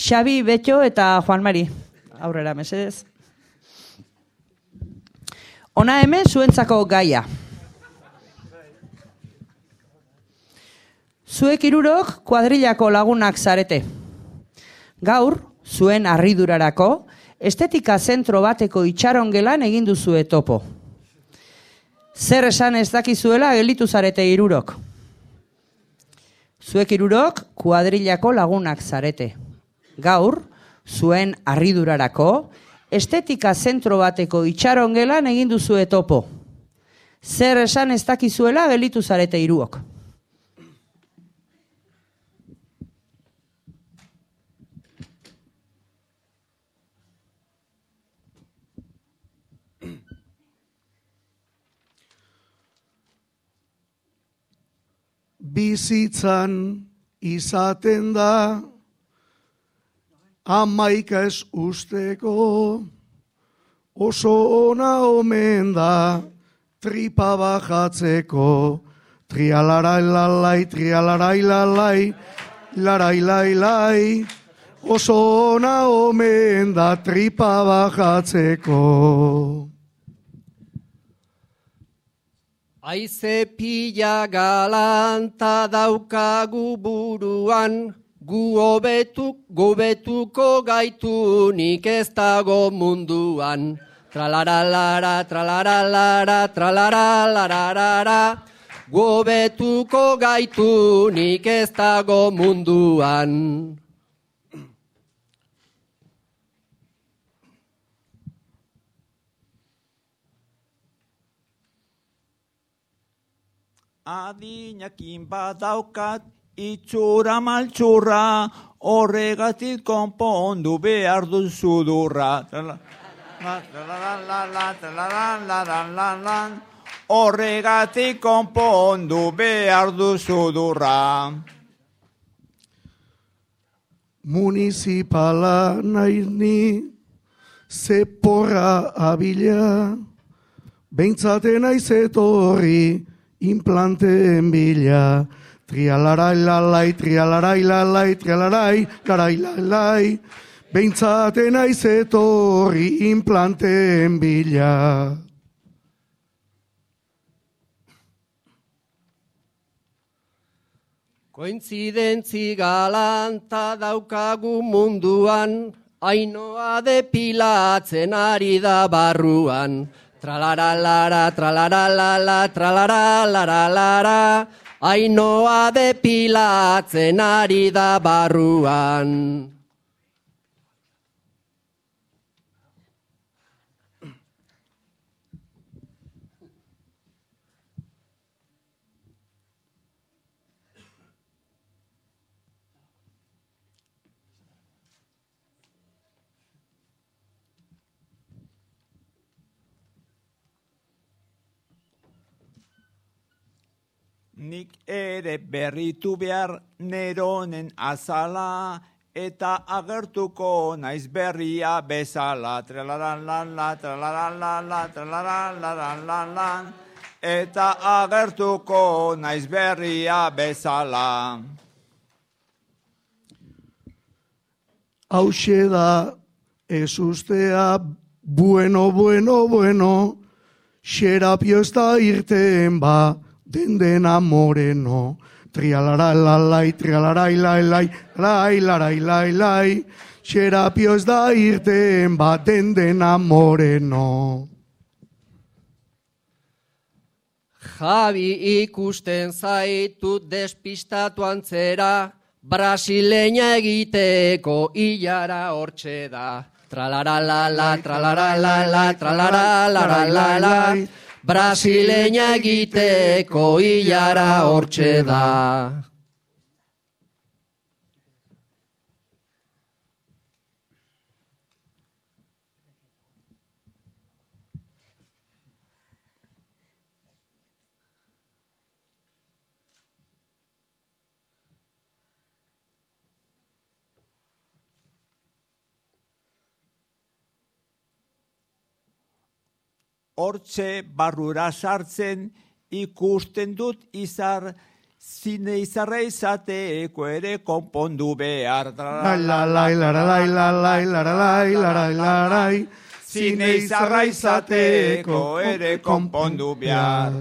Xabi, Betxo eta Juan Mari. Aurrera, mesedez. Ona hemen zuentzako gaia. Zuek irurok kuadrillako lagunak zarete. Gaur, zuen arridurarako, estetika zentro bateko itxaron gelan egin duzue topo. Zer esan ez dakizuela gelitu zarete irurok. Zuek irurok kuadrillako lagunak zarete. Gaur, zuen arridurarako, estetika zentro bateko itxaron gelan egin duzue topo. Zer esan ez dakizuela gelitu zarete iruok. bizitzan izaten da amaika ez usteko oso ona omen da tripa bajatzeko trialarai lalai, trialarai lalai, larai lai lai, oso ona omen da tripa bajatzeko. Aize pila galanta daukagu buruan, gu hobetu, gobetuko gaitu nik ez dago munduan. Tralaralara, tralaralara, tralaralarara, gobetuko gaitu nik ez dago munduan. Adinakin badaukat itxura maltxurra, horregatik konpondu behar duzu durra. Horregatik konpondu behar duzu durra. Municipala naiz ni, zeporra abila, behintzate naiz etorri, implanteen bila, trialarai lalai, trialarai lalai, trialarai, larai lalai, behintzate naiz etorri, implanteen bila. Kointzidentzi galanta daukagu munduan, ainoa depilatzen ari da barruan. Tralaralara, tralaralala, tralaralalara, ainoa depilatzen ari da barruan. Nik ere berritu behar neronen azala, eta agertuko naiz berria bezala. Tralaran lan la, tralaran lan la, tralaran lan lan lan, eta agertuko naiz berria bezala. Hauxe da, ez ustea, bueno, bueno, bueno, xerapio ez da irten ba, den dena moreno. Trialara lalai, trialarai lai lai, lai larai lai lai, xerapio ez da irten ba, den dena moreno. Javi ikusten zaitut despistatu antzera, brasileña egiteko hilara hortxe da. Tralaralala, tralaralala, tralaralalalala, brasileña egiteko hilara hortxe da. Hortxe barrura sartzen ikusten dut izar Zine izarra izateko ere konpondu behar. Lai, la, lai, lara, lai, la, lai, lara, lai, lara, larai. Zine izarra izateko ere konpondu behar.